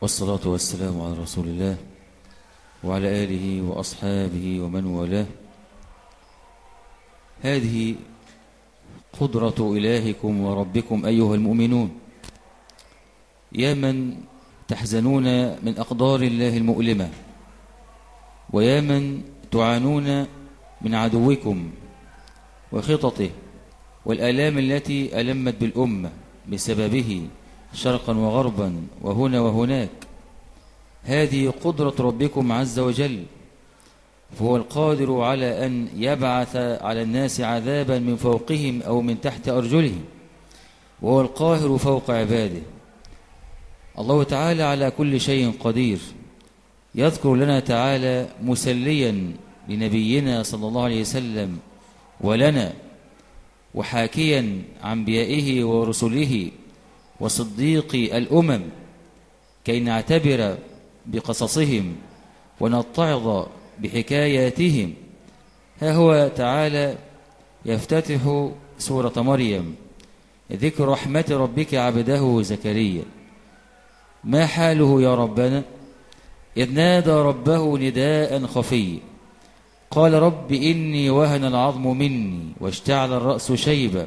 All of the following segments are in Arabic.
والصلاة والسلام على رسول الله وعلى آله وأصحابه ومن والاه. هذه قدرة إلهكم وربكم أيها المؤمنون. يا من تحزنون من أقدار الله المؤلمة ويا من تعانون من عدوكم وخططه والآلام التي ألمت بالأمة بسببه شرقا وغربا وهنا وهناك. هذه قدرة ربكم عز وجل. فهو القادر على أن يبعث على الناس عذابا من فوقهم أو من تحت أرجلهم. وهو القاهر فوق عباده. الله تعالى على كل شيء قدير. يذكر لنا تعالى مسليا لنبينا صلى الله عليه وسلم ولنا وحاكيا عن أنبيائه ورسله. وصديق الأمم كي نعتبر بقصصهم ونتعظ بحكاياتهم. ها هو تعالى يفتتح سورة مريم. ذكر رحمة ربك عبده زكريا. ما حاله يا ربنا؟ إذ نادى ربه نداء خفي. قال رب إني وهن العظم مني واشتعل الرأس شيبا.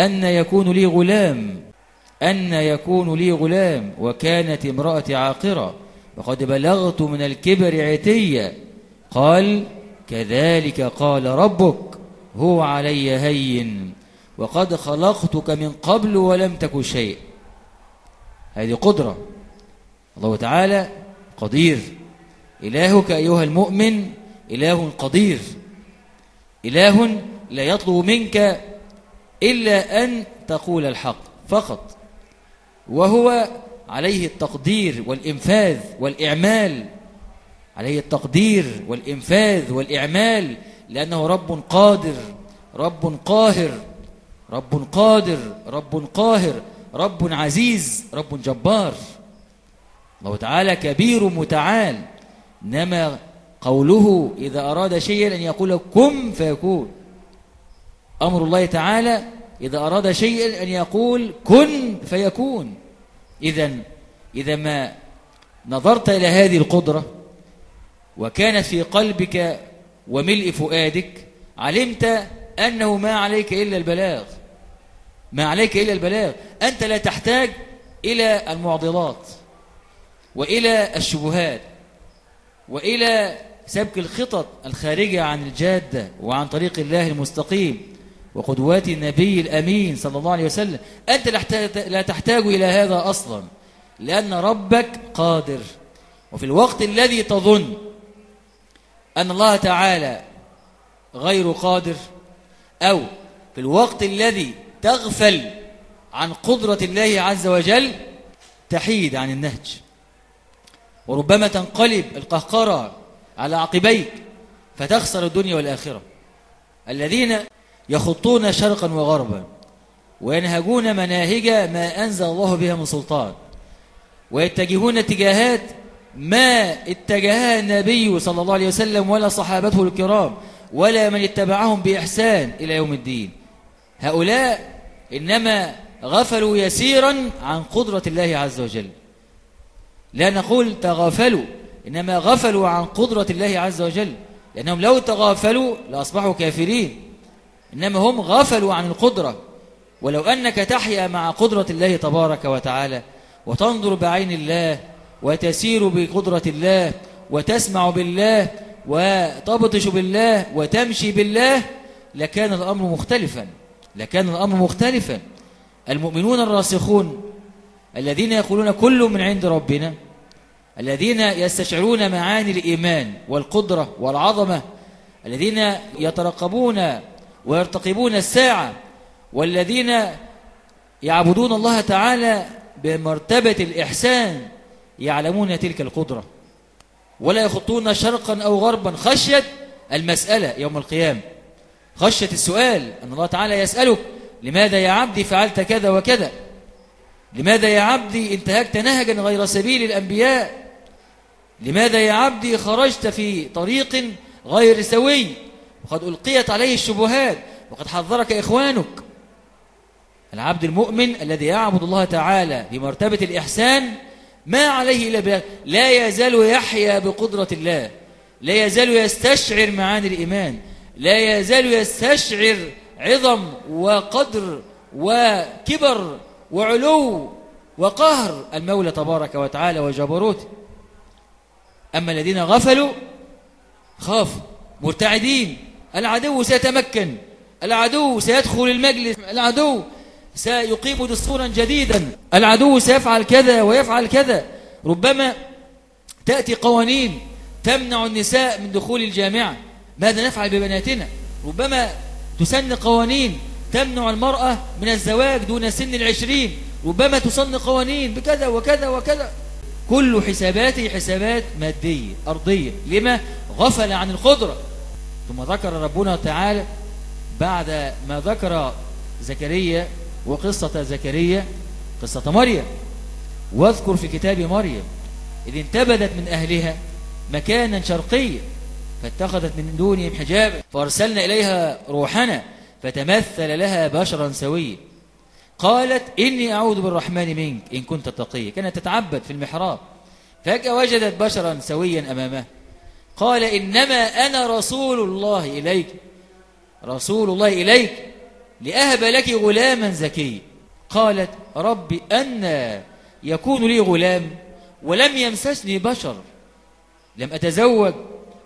أن يكون لي غلام أن يكون لي غلام وكانت امرأتي عاقرة وقد بلغت من الكبر عتيا قال كذلك قال ربك هو علي هين وقد خلقتك من قبل ولم تك شيء. هذه قدرة. الله تعالى قدير. إلهك أيها المؤمن إله قدير. إله لا يطلب منك إلا أن تقول الحق فقط. وهو عليه التقدير والإنفاذ والإعمال. عليه التقدير والإنفاذ والإعمال. لأنه رب قادر رب قاهر رب قادر رب قاهر رب عزيز رب جبار. الله تعالى كبير متعال. إنما قوله إذا أراد شيئا أن يقول كن فيكون. أمر الله تعالى إذا أراد شيئا أن يقول كن فيكون. إذا إذا ما نظرت إلى هذه القدرة وكانت في قلبك وملء فؤادك علمت أنه ما عليك إلا البلاغ. ما عليك إلا البلاغ. أنت لا تحتاج إلى المعضلات وإلى الشبهات وإلى سبك الخطط الخارجة عن الجادة وعن طريق الله المستقيم. وقدوات النبي الأمين صلى الله عليه وسلم. أنت لا تحتاج إلى هذا أصلا لأن ربك قادر. وفي الوقت الذي تظن أن الله تعالى غير قادر أو في الوقت الذي تغفل عن قدرة الله عز وجل تحيد عن النهج. وربما تنقلب القهقرة على عقبيك فتخسر الدنيا والآخرة. الذين يخطون شرقا وغربا وينهجون مناهج ما أنزل الله بها من سلطان ويتجهون اتجاهات ما اتجهها النبي صلى الله عليه وسلم ولا صحابته الكرام ولا من اتبعهم بإحسان إلى يوم الدين. هؤلاء إنما غفلوا يسيرا عن قدرة الله عز وجل. لا نقول تغافلوا إنما غفلوا عن قدرة الله عز وجل لأنهم لو تغافلوا لأصبحوا كافرين. إنما هم غفلوا عن القدرة. ولو أنك تحيا مع قدرة الله تبارك وتعالى وتنظر بعين الله وتسير بقدرة الله وتسمع بالله وتبطش بالله وتمشي بالله لكان الأمر مختلفا. لكان الأمر مختلفا. المؤمنون الراسخون الذين يقولون كل من عند ربنا الذين يستشعرون معاني الإيمان والقدرة والعظمة الذين يترقبون ويرتقبون الساعة والذين يعبدون الله تعالى بمرتبة الإحسان يعلمون تلك القدرة. ولا يخطون شرقا أو غربا. خشية المسألة يوم القيامة. خشية السؤال أن الله تعالى يسألك لماذا يا عبدي فعلت كذا وكذا؟ لماذا يا عبدي انتهكت نهجا غير سبيل الأنبياء؟ لماذا يا عبدي خرجت في طريق غير سوي؟ وقد ألقيت عليه الشبهات وقد حذرك إخوانك. العبد المؤمن الذي يعبد الله تعالى بمرتبة الإحسان ما عليه إلا بلا لا يزال يحيا بقدرة الله لا يزال يستشعر معاني الإيمان لا يزال يستشعر عظم وقدر وكبر وعلو وقهر المولى تبارك وتعالى وجبروته. أما الذين غفلوا خافوا مرتعدين. العدو سيتمكن. العدو سيدخل المجلس. العدو سيقيم دستورا جديدا. العدو سيفعل كذا ويفعل كذا. ربما تأتي قوانين تمنع النساء من دخول الجامعة. ماذا نفعل ببناتنا؟ ربما تسن قوانين تمنع المرأة من الزواج دون سن العشرين. ربما تسن قوانين بكذا وكذا وكذا. كل حساباته حسابات مادية أرضية. لما؟ غفل عن القدرة. ثم ذكر ربنا تعالى بعد ما ذكر زكريا وقصة زكريا قصة مريم. واذكر في كتاب مريم إذ انتبذت من أهلها مكانا شرقيا فاتخذت من دونهم حجابا فأرسلنا إليها روحنا فتمثل لها بشرا سويا. قالت إني أعوذ بالرحمن منك إن كنت تقيا. كانت تتعبد في المحراب فجأة وجدت بشرا سويا أمامها. قال إنما أنا رسول الله إليك. رسول الله إليك. لأهب لك غلاما زكيا قالت رب أن يكون لي غلام ولم يمسسني بشر. لم أتزوج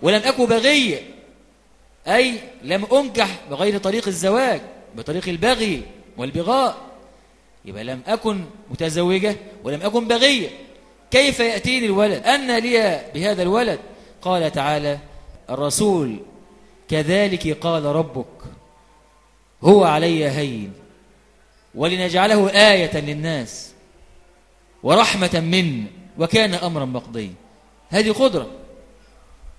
ولم أكن بغية أي لم أنكح بغير طريق الزواج بطريق البغي والبغاء. يبقى لم أكن متزوجة ولم أكن بغية كيف يأتيني الولد؟ أن لي بهذا الولد. قال تعالى الرسول كذلك قال ربك هو علي هين ولنجعله آية للناس ورحمة من وكان أمرا مقضيا. هذه قدرة.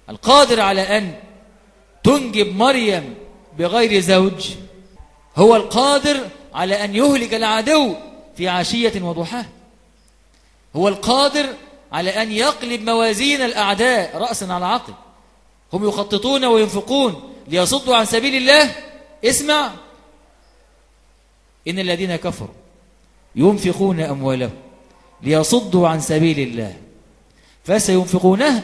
القادر على أن تنجب مريم بغير زوج هو القادر على أن يهلك العدو في عشية وضحاها. هو القادر على أن يقلب موازين الأعداء رأسا على عقل. هم يخططون وينفقون ليصدوا عن سبيل الله. اسمع. إن الذين كفروا ينفقون أموالهم ليصدوا عن سبيل الله. فسينفقونها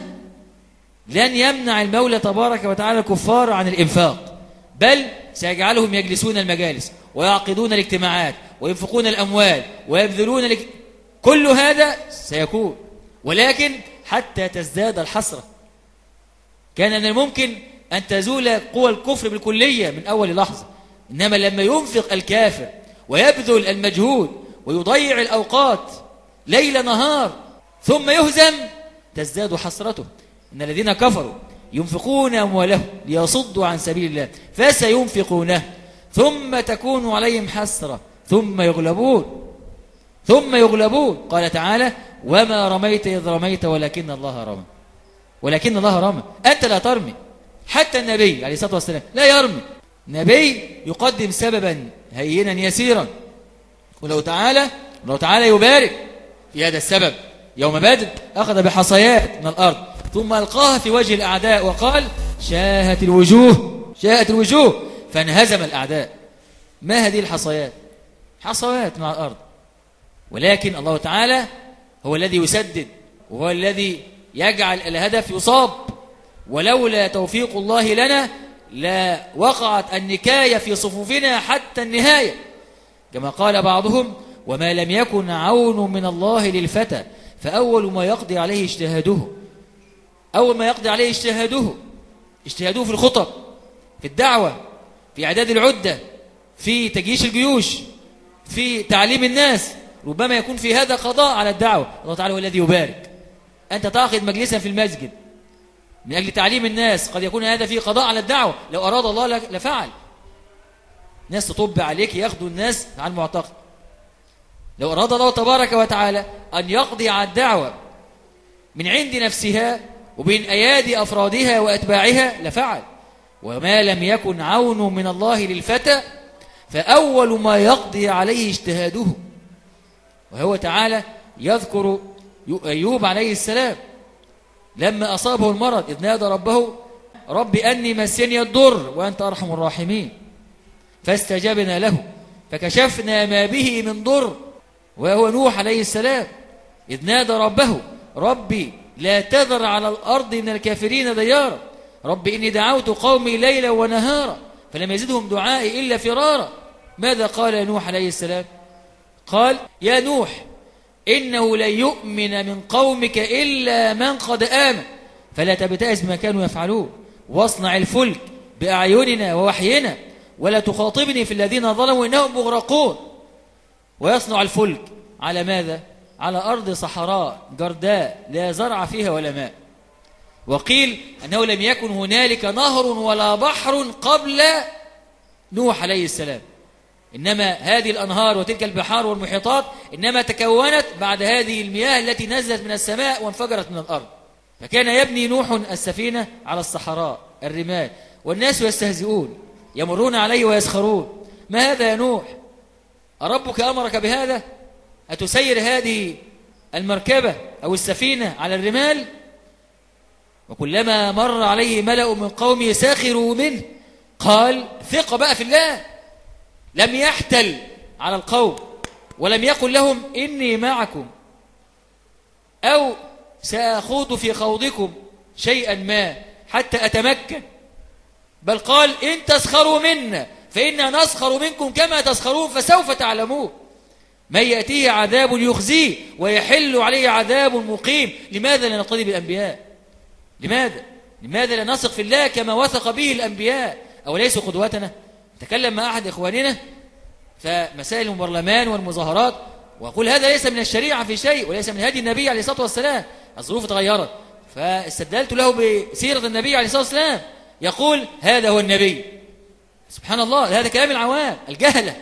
لن يمنع المولى تبارك وتعالى الكفار عن الإنفاق. بل سيجعلهم يجلسون المجالس ويعقدون الاجتماعات وينفقون الأموال ويبذلون. كل هذا سيكون. ولكن حتى تزداد الحسرة. كان من الممكن أن تزول قوى الكفر بالكلية من أول لحظة. إنما لما ينفق الكافر ويبذل المجهود ويضيع الأوقات ليل نهار ثم يهزم تزداد حسرته. إن الذين كفروا ينفقون أموالهم ليصدوا عن سبيل الله فسينفقونه. ثم تكون عليهم حسرة ثم يغلبون ثم يغلبون. قال تعالى وما رميت إذ رميت ولكن الله رمى. ولكن الله رمى. أنت لا ترمي. حتى النبي عليه الصلاة والسلام لا يرمي. نبي يقدم سببا هينا يسيرا. ولو تعالى ولو تعالى يبارك في هذا السبب. يوم بدر أخذ بحصيات من الأرض. ثم ألقاها في وجه الأعداء وقال شاهت الوجوه شاهت الوجوه. فانهزم الأعداء. ما هذه الحصيات؟ حصوات مع الأرض. ولكن الله تعالى هو الذي يسدد وهو الذي يجعل الهدف يصاب. ولولا توفيق الله لنا لا وقعت النكاية في صفوفنا حتى النهاية. كما قال بعضهم وما لم يكن عون من الله للفتى فأول ما يقضي عليه اجتهاده. أول ما يقضي عليه اجتهاده اجتهاده في الخطب في الدعوة في إعداد العدة في تجيش الجيوش في تعليم الناس. ربما يكون في هذا قضاء على الدعوة. الله تعالى هو الذي يبارك. أنت تأخذ مجلسا في المسجد. من أجل تعليم الناس قد يكون هذا فيه قضاء على الدعوة. لو أراد الله لفعل. ناس تطب عليك ياخدوا الناس عن المعتقد. لو أراد الله تبارك وتعالى أن يقضي على الدعوة من عند نفسها وبين أيادي أفرادها وأتباعها لفعل. وما لم يكن عون من الله للفتى فأول ما يقضي عليه اجتهاده. وهو تعالى يذكر أيوب عليه السلام لما أصابه المرض إذ نادى ربه رب أني مسني الضر وأنت أرحم الراحمين. فاستجبنا له فكشفنا ما به من ضر وهو نوح عليه السلام. إذ نادى ربه ربي لا تذر على الأرض من الكافرين ديارا رب إني دعوت قومي ليلا ونهارا فلم يزدهم دعائي إلا فرارا. ماذا قال نوح عليه السلام؟ قال يا نوح إنه لن يؤمن من قومك إلا من قد آمن. فلا تبتئس بما كانوا يفعلون. واصنع الفلك بأعيننا ووحينا ولا تخاطبني في الذين ظلموا إنهم مغرقون. ويصنع الفلك على ماذا؟ على أرض صحراء جرداء لا زرع فيها ولا ماء. وقيل أنه لم يكن هنالك نهر ولا بحر قبل نوح عليه السلام. إنما هذه الأنهار وتلك البحار والمحيطات إنما تكونت بعد هذه المياه التي نزلت من السماء وانفجرت من الأرض. فكان يبني نوح السفينة على الصحراء الرمال. والناس يستهزئون يمرون عليه ويسخرون. ما هذا يا نوح؟ أربك أمرك بهذا؟ أتسير هذه المركبة أو السفينة على الرمال؟ وكلما مر عليه ملأ من قومه ساخروا منه. قال ثق بقى في الله. لم يحتل على القوم ولم يقل لهم إني معكم أو سأخوض في خوضكم شيئا ما حتى أتمكن. بل قال إن تسخروا منا فإنا نسخر منكم كما تسخرون فسوف تعلمون. من يأتيه عذاب يخزيه ويحل عليه عذاب مقيم. لماذا لا نقتدي بالأنبياء؟ لماذا؟ لماذا لا نثق في الله كما وثق به الأنبياء؟ أو ليسوا قدوتنا تكلم مع أحد إخواننا فمسائل البرلمان والمظاهرات وأقول هذا ليس من الشريعة في شيء وليس من هدي النبي عليه الصلاة والسلام. الظروف تغيرت فاستدلت له بسيرة النبي عليه الصلاة والسلام. يقول هذا هو النبي. سبحان الله هذا كلام العوام الجهلة.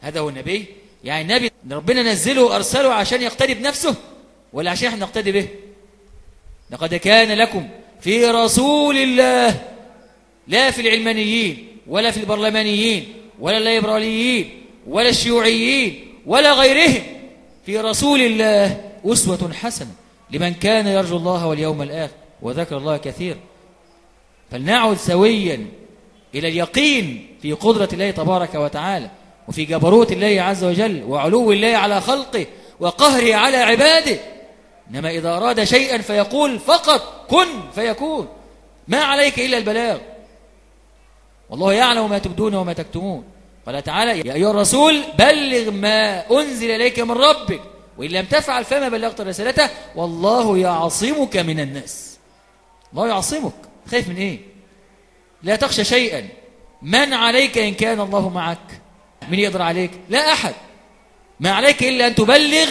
هذا هو النبي. يعني النبي ربنا نزله وأرسله عشان يقتدي بنفسه ولا عشان إحنا نقتدي به. لقد كان لكم في رسول الله لا في العلمانيين. ولا في البرلمانيين ولا الليبراليين ولا الشيوعيين ولا غيرهم. في رسول الله أسوة حسنة لمن كان يرجو الله واليوم الآخر وذكر الله كثير فلنعد سويا إلى اليقين في قدرة الله تبارك وتعالى وفي جبروت الله عز وجل وعلو الله على خلقه وقهره على عباده. إنما إذا أراد شيئا فيقول فقط كن فيكون. ما عليك إلا البلاغ. والله يعلم ما تبدون وما تكتمون. قال تعالى يا أيها الرسول بلغ ما أنزل إليك من ربك وإن لم تفعل فما بلغت رسالته والله يعصمك من الناس. الله يعصمك. خايف من إيه؟ لا تخشى شيئا. من عليك إن كان الله معك. من يقدر عليك؟ لا أحد. ما عليك إلا أن تبلغ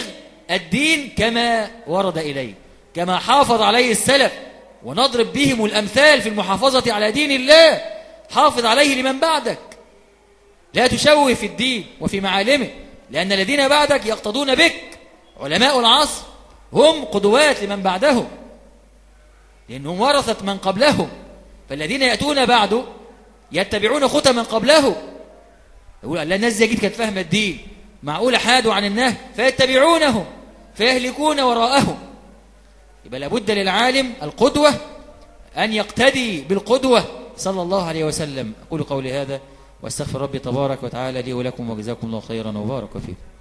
الدين كما ورد إليه. كما حافظ عليه السلف. ونضرب بهم الأمثال في المحافظة على دين الله. حافظ عليه لمن بعدك. لا تشوه في الدين وفي معالمه لأن الذين بعدك يقتضون بك. علماء العصر هم قدوات لمن بعدهم لأنهم ورثت من قبلهم. فالذين يأتون بعده يتبعون خطى من قبله. يقول لا الناس زي كانت فاهمة الدين. معقولة حادوا عن النهي؟ فيتبعونه فيهلكون وراءهم. يبقى لابد للعالم القدوة أن يقتدي بالقدوة. صلى الله عليه وسلم. أقول قولي هذا وأستغفر ربي تبارك وتعالى لي ولكم وجزاكم الله خيرا وبارك فيكم.